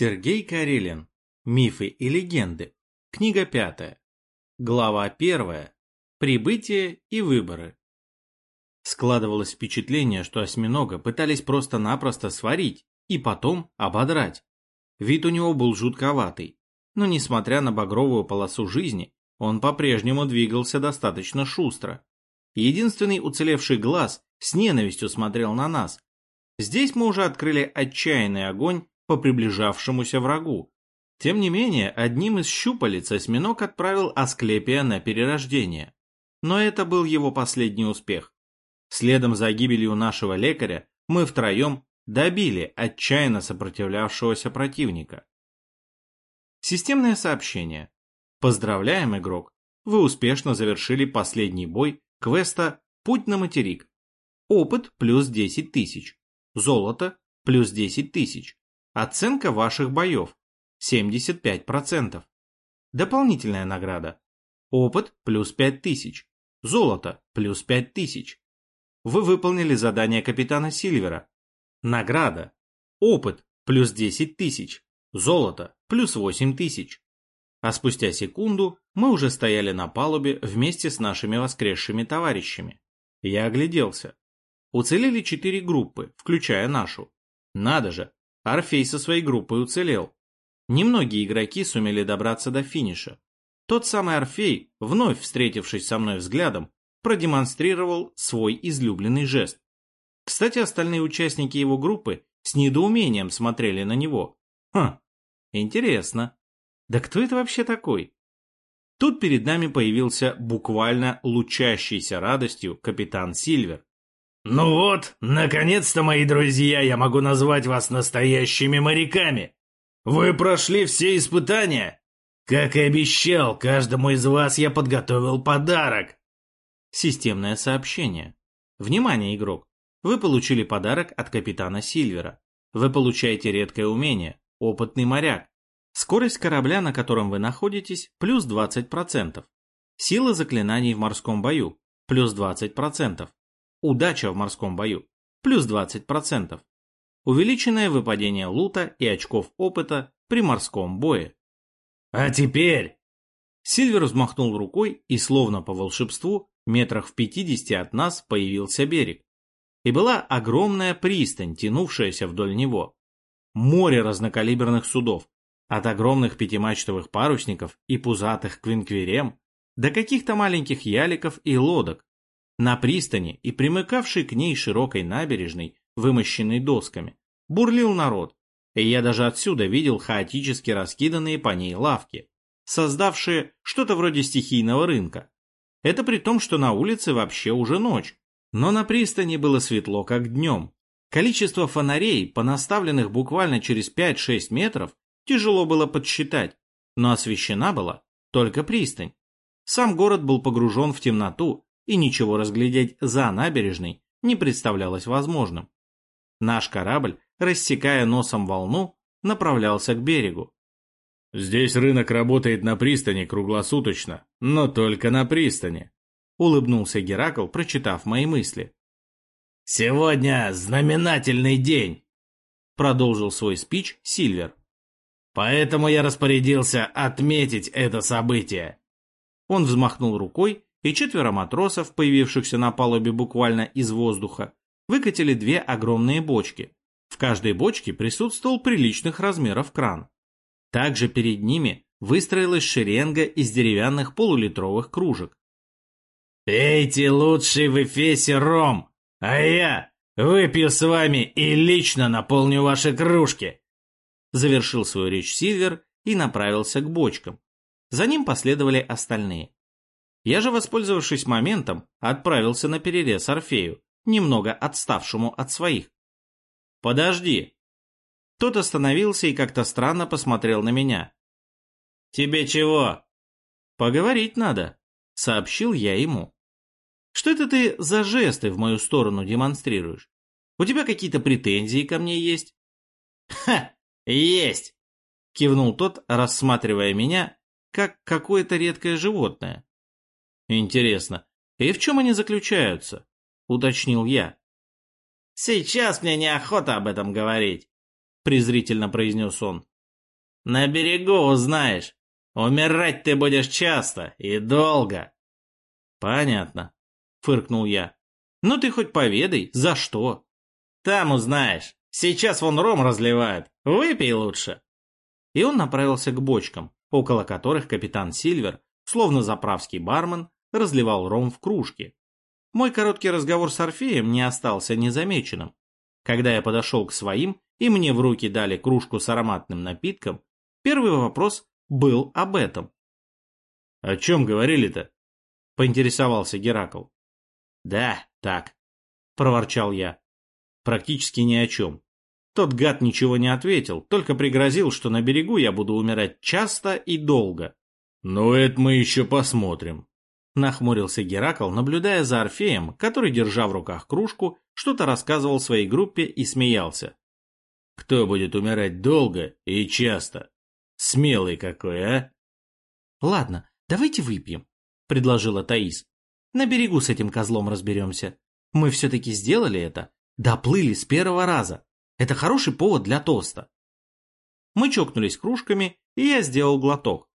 Сергей Карелин. Мифы и легенды. Книга пятая. Глава первая. Прибытие и выборы. Складывалось впечатление, что осьминога пытались просто-напросто сварить и потом ободрать. Вид у него был жутковатый, но несмотря на багровую полосу жизни, он по-прежнему двигался достаточно шустро. Единственный уцелевший глаз с ненавистью смотрел на нас. Здесь мы уже открыли отчаянный огонь по приближавшемуся врагу. Тем не менее, одним из щупалец осьминог отправил Асклепия на перерождение. Но это был его последний успех. Следом за гибелью нашего лекаря мы втроем добили отчаянно сопротивлявшегося противника. Системное сообщение. Поздравляем, игрок! Вы успешно завершили последний бой квеста «Путь на материк». Опыт плюс 10 тысяч. Золото плюс 10 тысяч. Оценка ваших боев 75%. Дополнительная награда. Опыт плюс 5000. Золото плюс 5000. Вы выполнили задание капитана Сильвера. Награда. Опыт плюс 10 тысяч. Золото плюс 8 тысяч. А спустя секунду мы уже стояли на палубе вместе с нашими воскресшими товарищами. Я огляделся. Уцелели четыре группы, включая нашу. Надо же, Орфей со своей группой уцелел. Немногие игроки сумели добраться до финиша. Тот самый Орфей, вновь встретившись со мной взглядом, продемонстрировал свой излюбленный жест. Кстати, остальные участники его группы с недоумением смотрели на него. Хм, интересно. Да кто это вообще такой? Тут перед нами появился буквально лучащийся радостью капитан Сильвер. «Ну вот, наконец-то, мои друзья, я могу назвать вас настоящими моряками. Вы прошли все испытания. Как и обещал, каждому из вас я подготовил подарок». Системное сообщение. Внимание, игрок! Вы получили подарок от капитана Сильвера. Вы получаете редкое умение – опытный моряк. Скорость корабля, на котором вы находитесь, плюс 20%. Сила заклинаний в морском бою – плюс 20%. Удача в морском бою – плюс 20%. Увеличенное выпадение лута и очков опыта при морском бое. А теперь... Сильвер взмахнул рукой, и словно по волшебству, метрах в пятидесяти от нас появился берег. И была огромная пристань, тянувшаяся вдоль него. Море разнокалиберных судов, от огромных пятимачтовых парусников и пузатых квинквирем до каких-то маленьких яликов и лодок, на пристани и примыкавшей к ней широкой набережной, вымощенной досками, бурлил народ, и я даже отсюда видел хаотически раскиданные по ней лавки, создавшие что-то вроде стихийного рынка. Это при том, что на улице вообще уже ночь, но на пристани было светло, как днем. Количество фонарей, понаставленных буквально через 5-6 метров, тяжело было подсчитать, но освещена была только пристань. Сам город был погружен в темноту, и ничего разглядеть за набережной не представлялось возможным. Наш корабль, рассекая носом волну, направлялся к берегу. «Здесь рынок работает на пристани круглосуточно, но только на пристани», — улыбнулся Геракл, прочитав мои мысли. «Сегодня знаменательный день», — продолжил свой спич Сильвер. «Поэтому я распорядился отметить это событие». Он взмахнул рукой, и четверо матросов, появившихся на палубе буквально из воздуха, выкатили две огромные бочки. В каждой бочке присутствовал приличных размеров кран. Также перед ними выстроилась шеренга из деревянных полулитровых кружек. «Пейте лучший в Эфесе ром, а я выпью с вами и лично наполню ваши кружки!» Завершил свою речь Сильвер и направился к бочкам. За ним последовали остальные. Я же, воспользовавшись моментом, отправился на перерез Орфею, немного отставшему от своих. «Подожди!» Тот остановился и как-то странно посмотрел на меня. «Тебе чего?» «Поговорить надо», — сообщил я ему. «Что это ты за жесты в мою сторону демонстрируешь? У тебя какие-то претензии ко мне есть?» «Ха! Есть!» — кивнул тот, рассматривая меня, как какое-то редкое животное. Интересно, и в чем они заключаются? Уточнил я. Сейчас мне неохота об этом говорить, презрительно произнес он. На берегу узнаешь. Умирать ты будешь часто и долго. Понятно, фыркнул я. Ну ты хоть поведай, за что? Там узнаешь. Сейчас вон ром разливают. Выпей лучше. И он направился к бочкам, около которых капитан Сильвер, словно заправский бармен, разливал ром в кружке. Мой короткий разговор с Орфеем не остался незамеченным. Когда я подошел к своим, и мне в руки дали кружку с ароматным напитком, первый вопрос был об этом. — О чем говорили-то? — поинтересовался Геракл. — Да, так, — проворчал я. Практически ни о чем. Тот гад ничего не ответил, только пригрозил, что на берегу я буду умирать часто и долго. — Ну, это мы еще посмотрим, Нахмурился Геракл, наблюдая за Орфеем, который, держа в руках кружку, что-то рассказывал своей группе и смеялся. «Кто будет умирать долго и часто? Смелый какой, а?» «Ладно, давайте выпьем», — предложила Таис. «На берегу с этим козлом разберемся. Мы все-таки сделали это. Доплыли с первого раза. Это хороший повод для тоста». Мы чокнулись кружками, и я сделал глоток.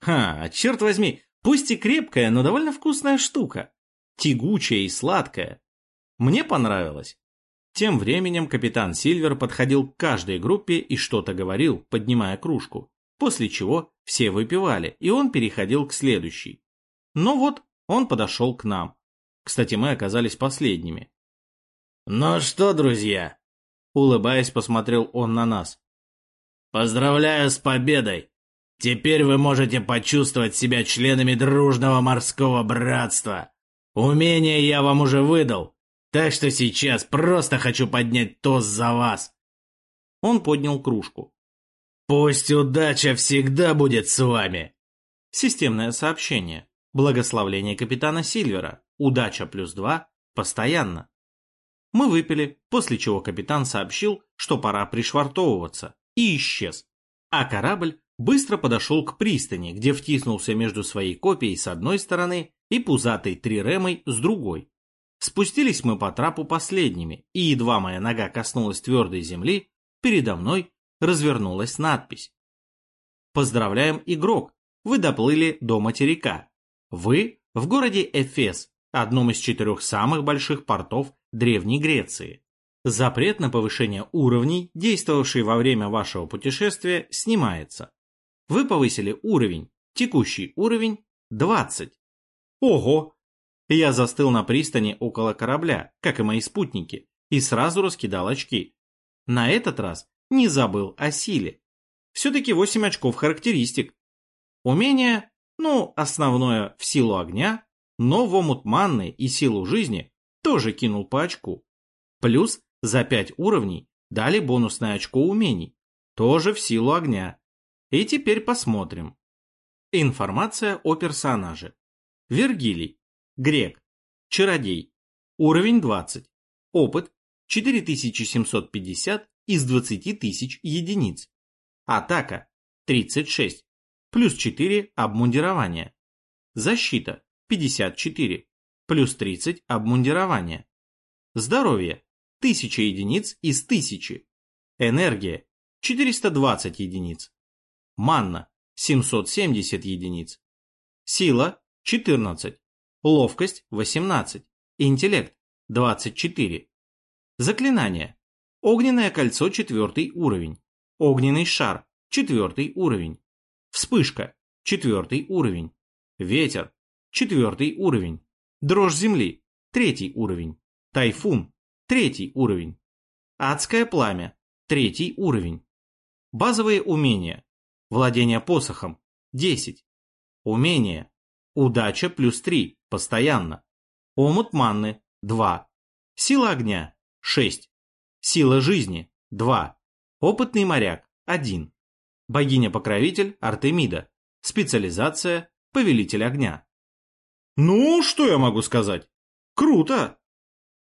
«Ха, черт возьми, Пусть и крепкая, но довольно вкусная штука. Тягучая и сладкая. Мне понравилось. Тем временем капитан Сильвер подходил к каждой группе и что-то говорил, поднимая кружку, после чего все выпивали, и он переходил к следующей. Ну вот, он подошел к нам. Кстати, мы оказались последними. «Ну что, друзья?» Улыбаясь, посмотрел он на нас. «Поздравляю с победой! Теперь вы можете почувствовать себя членами дружного морского братства. Умение я вам уже выдал, так что сейчас просто хочу поднять тост за вас. Он поднял кружку. Пусть удача всегда будет с вами. Системное сообщение. Благословление капитана Сильвера. Удача плюс два. Постоянно. Мы выпили, после чего капитан сообщил, что пора пришвартовываться, и исчез. А корабль быстро подошел к пристани, где втиснулся между своей копией с одной стороны и пузатой триремой с другой. Спустились мы по трапу последними, и едва моя нога коснулась твердой земли, передо мной развернулась надпись. Поздравляем, игрок! Вы доплыли до материка. Вы в городе Эфес, одном из четырех самых больших портов Древней Греции. Запрет на повышение уровней, действовавший во время вашего путешествия, снимается. Вы повысили уровень. Текущий уровень 20. Ого! Я застыл на пристани около корабля, как и мои спутники, и сразу раскидал очки. На этот раз не забыл о силе. Все-таки 8 очков характеристик. Умение, ну, основное в силу огня, но в омут манны и силу жизни тоже кинул по очку. Плюс за 5 уровней дали бонусное очко умений, тоже в силу огня. И теперь посмотрим. Информация о персонаже. Вергилий. Грек. Чародей. Уровень 20. Опыт 4750 из 20 тысяч единиц. Атака 36. Плюс 4 обмундирования. Защита 54. Плюс 30 обмундирования. Здоровье 1000 единиц из 1000. Энергия 420 единиц. Манна – 770 единиц. Сила – 14. Ловкость – 18. Интеллект – 24. Заклинание. Огненное кольцо – 4 уровень. Огненный шар – 4 уровень. Вспышка – 4 уровень. Ветер – 4 уровень. Дрожь земли – 3 уровень. Тайфун – 3 уровень. Адское пламя – 3 уровень. Базовые умения. Владение посохом – 10. Умение. Удача плюс 3, постоянно. Омут манны – 2. Сила огня – 6. Сила жизни – 2. Опытный моряк – 1. Богиня-покровитель Артемида. Специализация – повелитель огня. Ну, что я могу сказать? Круто!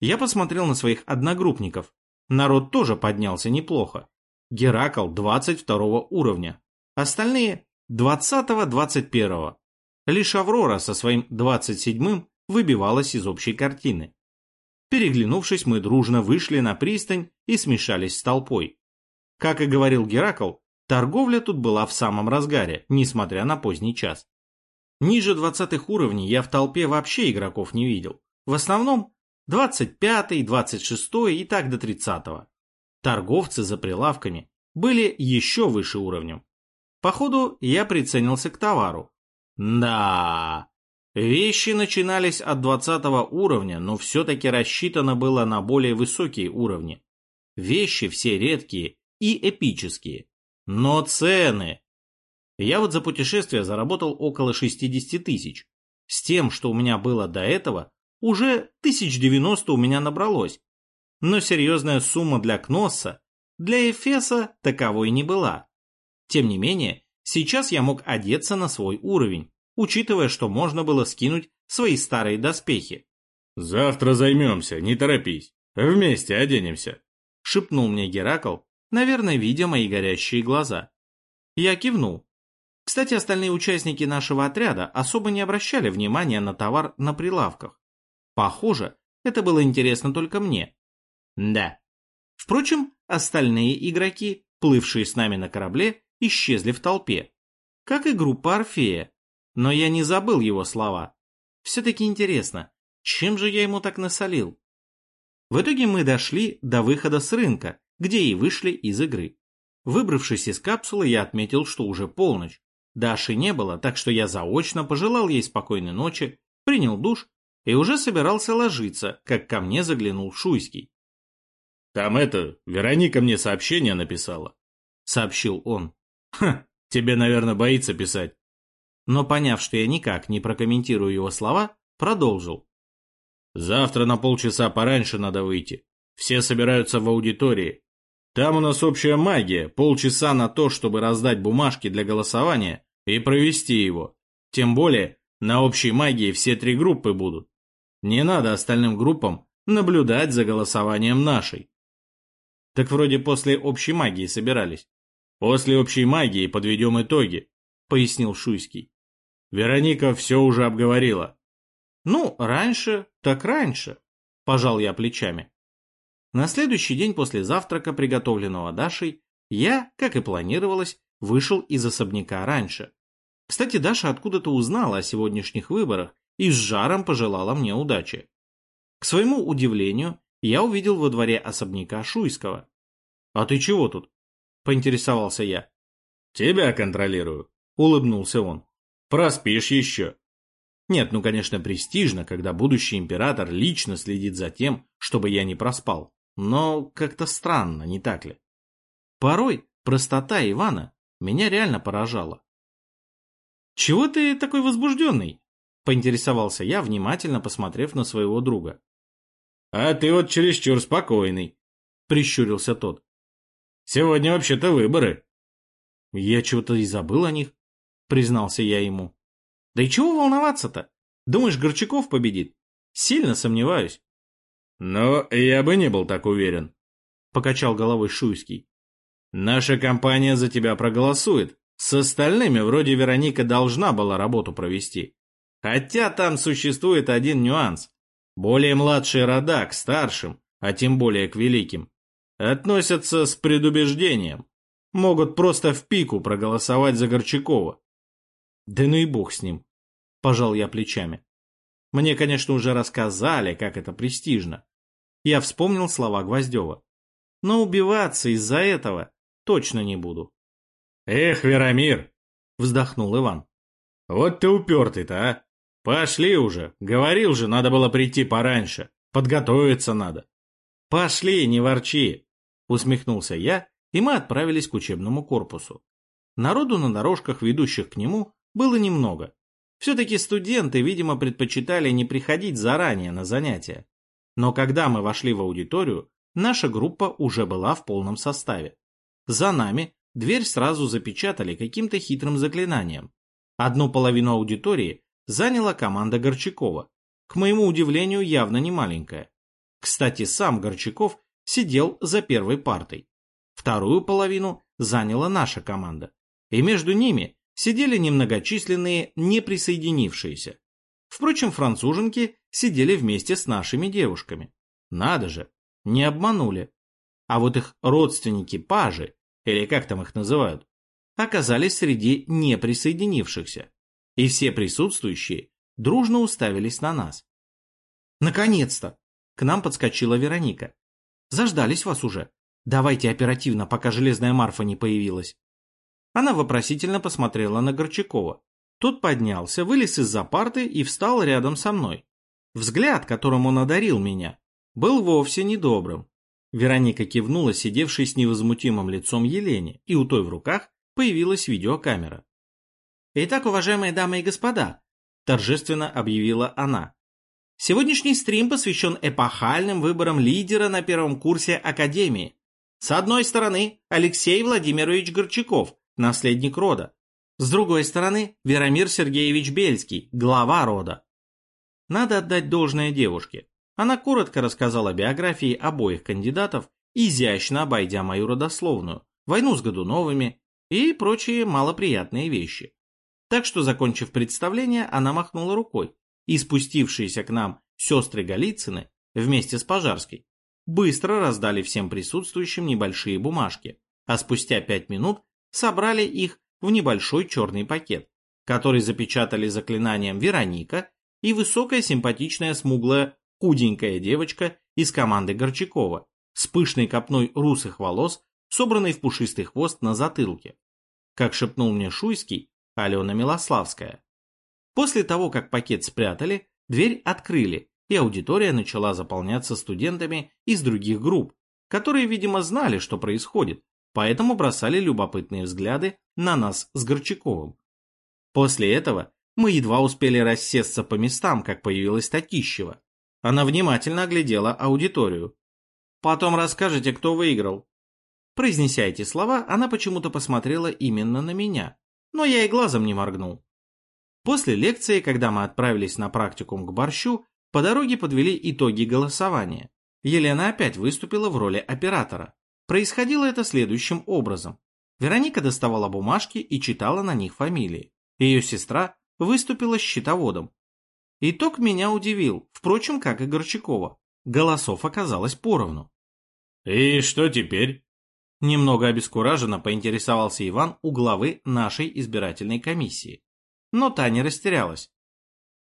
Я посмотрел на своих одногруппников. Народ тоже поднялся неплохо. Геракл 22 уровня, Остальные 20-21. Лишь Аврора со своим 27-м выбивалась из общей картины. Переглянувшись, мы дружно вышли на пристань и смешались с толпой. Как и говорил Геракл, Торговля тут была в самом разгаре, несмотря на поздний час. Ниже двадцатых уровней я в толпе вообще игроков не видел. В основном 25, 26 и так до 30. -го. Торговцы за прилавками были еще выше уровнем. Походу, я приценился к товару. Да, вещи начинались от 20 уровня, но все-таки рассчитано было на более высокие уровни. Вещи все редкие и эпические. Но цены... Я вот за путешествие заработал около 60 тысяч. С тем, что у меня было до этого, уже 1090 у меня набралось. Но серьезная сумма для Кносса, для Эфеса таковой не была. Тем не менее, сейчас я мог одеться на свой уровень, учитывая, что можно было скинуть свои старые доспехи. «Завтра займемся, не торопись. Вместе оденемся», — шепнул мне Геракл, наверное, видя мои горящие глаза. Я кивнул. Кстати, остальные участники нашего отряда особо не обращали внимания на товар на прилавках. Похоже, это было интересно только мне. Да. Впрочем, остальные игроки, плывшие с нами на корабле, исчезли в толпе. Как и группа Орфея. Но я не забыл его слова. Все-таки интересно, чем же я ему так насолил? В итоге мы дошли до выхода с рынка, где и вышли из игры. Выбравшись из капсулы, я отметил, что уже полночь. Даши не было, так что я заочно пожелал ей спокойной ночи, принял душ и уже собирался ложиться, как ко мне заглянул Шуйский. «Там это, Вероника мне сообщение написала», — сообщил он. «Ха, тебе, наверное, боится писать». Но поняв, что я никак не прокомментирую его слова, продолжил. «Завтра на полчаса пораньше надо выйти. Все собираются в аудитории. Там у нас общая магия, полчаса на то, чтобы раздать бумажки для голосования и провести его. Тем более, на общей магии все три группы будут. Не надо остальным группам наблюдать за голосованием нашей. Так вроде после общей магии собирались. После общей магии подведем итоги, пояснил Шуйский. Вероника все уже обговорила. Ну, раньше, так раньше, пожал я плечами. На следующий день после завтрака, приготовленного Дашей, я, как и планировалось, вышел из особняка раньше. Кстати, Даша откуда-то узнала о сегодняшних выборах и с жаром пожелала мне удачи. К своему удивлению, я увидел во дворе особняка Шуйского. «А ты чего тут?» – поинтересовался я. «Тебя контролирую», – улыбнулся он. «Проспишь еще». Нет, ну, конечно, престижно, когда будущий император лично следит за тем, чтобы я не проспал. Но как-то странно, не так ли? Порой простота Ивана меня реально поражала. «Чего ты такой возбужденный?» — поинтересовался я, внимательно посмотрев на своего друга. «А ты вот чересчур спокойный», — прищурился тот. «Сегодня вообще-то выборы». «Я чего-то и забыл о них», — признался я ему. «Да и чего волноваться-то? Думаешь, Горчаков победит? Сильно сомневаюсь». «Но я бы не был так уверен», — покачал головой Шуйский. «Наша компания за тебя проголосует. С остальными вроде Вероника должна была работу провести. Хотя там существует один нюанс. Более младшие рода к старшим, а тем более к великим, относятся с предубеждением. Могут просто в пику проголосовать за Горчакова». «Да ну и бог с ним», — пожал я плечами. Мне, конечно, уже рассказали, как это престижно. Я вспомнил слова Гвоздева. Но убиваться из-за этого точно не буду. «Эх, Веромир!» — вздохнул Иван. «Вот ты упертый-то, а! Пошли уже! Говорил же, надо было прийти пораньше. Подготовиться надо». «Пошли, не ворчи!» — усмехнулся я, и мы отправились к учебному корпусу. Народу на дорожках, ведущих к нему, было немного. Все-таки студенты, видимо, предпочитали не приходить заранее на занятия. Но когда мы вошли в аудиторию, наша группа уже была в полном составе. За нами дверь сразу запечатали каким-то хитрым заклинанием. Одну половину аудитории заняла команда Горчакова. К моему удивлению, явно не маленькая. Кстати, сам Горчаков сидел за первой партой. Вторую половину заняла наша команда. И между ними сидели немногочисленные неприсоединившиеся. Впрочем, француженки сидели вместе с нашими девушками. Надо же, не обманули. А вот их родственники-пажи, или как там их называют, оказались среди неприсоединившихся, и все присутствующие дружно уставились на нас. «Наконец-то!» К нам подскочила Вероника. «Заждались вас уже. Давайте оперативно, пока железная Марфа не появилась». Она вопросительно посмотрела на Горчакова. Тот поднялся, вылез из-за парты и встал рядом со мной. Взгляд, которым он одарил меня, был вовсе недобрым. Вероника кивнула сидевшей с невозмутимым лицом Елене, и у той в руках появилась видеокамера. «Итак, уважаемые дамы и господа», – торжественно объявила она, Сегодняшний стрим посвящен эпохальным выборам лидера на первом курсе Академии. С одной стороны, Алексей Владимирович Горчаков, наследник рода. С другой стороны, Веромир Сергеевич Бельский, глава рода. Надо отдать должное девушке. Она коротко рассказала биографии обоих кандидатов, изящно обойдя мою родословную, войну с Годуновыми и прочие малоприятные вещи. Так что, закончив представление, она махнула рукой, и спустившиеся к нам сестры Голицыны вместе с Пожарской быстро раздали всем присутствующим небольшие бумажки, а спустя пять минут собрали их в небольшой черный пакет, который запечатали заклинанием Вероника и высокая симпатичная смуглая худенькая девочка из команды Горчакова с пышной копной русых волос, собранной в пушистый хвост на затылке. Как шепнул мне Шуйский, Алена Милославская. После того, как пакет спрятали, дверь открыли, и аудитория начала заполняться студентами из других групп, которые, видимо, знали, что происходит, поэтому бросали любопытные взгляды на нас с Горчаковым. После этого мы едва успели рассесться по местам, как появилась Татищева. Она внимательно оглядела аудиторию. «Потом расскажете, кто выиграл». Произнеся эти слова, она почему-то посмотрела именно на меня, но я и глазом не моргнул. После лекции, когда мы отправились на практикум к борщу, по дороге подвели итоги голосования. Елена опять выступила в роли оператора. Происходило это следующим образом. Вероника доставала бумажки и читала на них фамилии. Ее сестра выступила счетоводом. Итог меня удивил, впрочем, как и Горчакова. Голосов оказалось поровну. «И что теперь?» Немного обескураженно поинтересовался Иван у главы нашей избирательной комиссии но та не растерялась.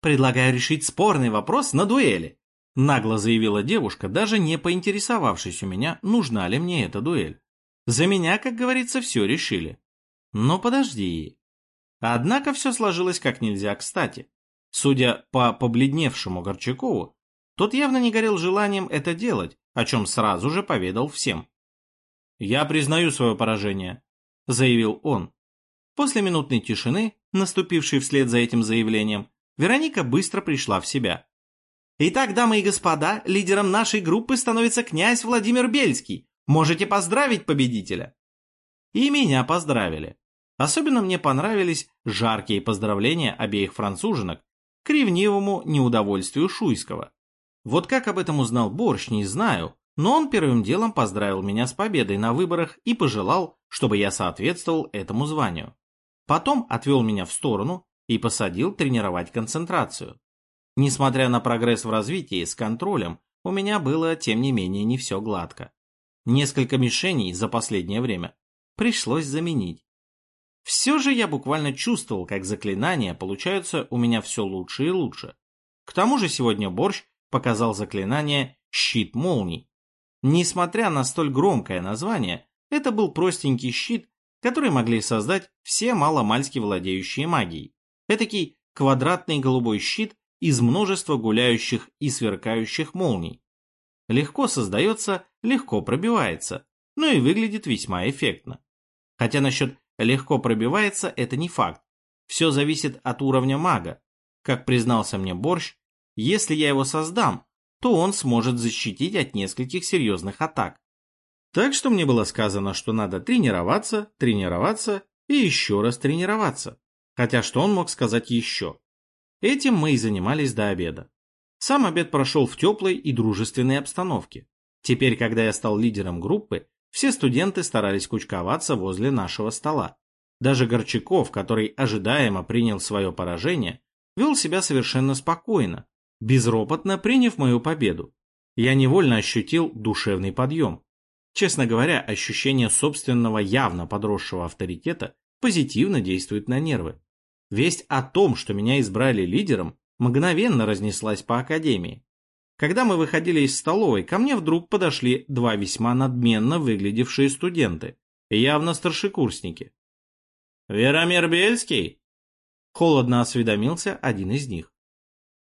«Предлагаю решить спорный вопрос на дуэли», — нагло заявила девушка, даже не поинтересовавшись у меня, нужна ли мне эта дуэль. За меня, как говорится, все решили. Но подожди. Однако все сложилось как нельзя кстати. Судя по побледневшему Горчакову, тот явно не горел желанием это делать, о чем сразу же поведал всем. «Я признаю свое поражение», — заявил он. После минутной тишины наступившей вслед за этим заявлением, Вероника быстро пришла в себя. «Итак, дамы и господа, лидером нашей группы становится князь Владимир Бельский. Можете поздравить победителя!» И меня поздравили. Особенно мне понравились жаркие поздравления обеих француженок к ревнивому неудовольствию Шуйского. Вот как об этом узнал Борщ, не знаю, но он первым делом поздравил меня с победой на выборах и пожелал, чтобы я соответствовал этому званию. Потом отвел меня в сторону и посадил тренировать концентрацию. Несмотря на прогресс в развитии с контролем, у меня было, тем не менее, не все гладко. Несколько мишеней за последнее время пришлось заменить. Все же я буквально чувствовал, как заклинания получаются у меня все лучше и лучше. К тому же сегодня Борщ показал заклинание «Щит молний». Несмотря на столь громкое название, это был простенький щит которые могли создать все маломальски владеющие магией. Этакий квадратный голубой щит из множества гуляющих и сверкающих молний. Легко создается, легко пробивается, но и выглядит весьма эффектно. Хотя насчет легко пробивается это не факт. Все зависит от уровня мага. Как признался мне Борщ, если я его создам, то он сможет защитить от нескольких серьезных атак. Так что мне было сказано, что надо тренироваться, тренироваться и еще раз тренироваться. Хотя что он мог сказать еще? Этим мы и занимались до обеда. Сам обед прошел в теплой и дружественной обстановке. Теперь, когда я стал лидером группы, все студенты старались кучковаться возле нашего стола. Даже Горчаков, который ожидаемо принял свое поражение, вел себя совершенно спокойно, безропотно приняв мою победу. Я невольно ощутил душевный подъем. Честно говоря, ощущение собственного явно подросшего авторитета позитивно действует на нервы. Весть о том, что меня избрали лидером, мгновенно разнеслась по академии. Когда мы выходили из столовой, ко мне вдруг подошли два весьма надменно выглядевшие студенты, явно старшекурсники. «Веромир Бельский?» Холодно осведомился один из них.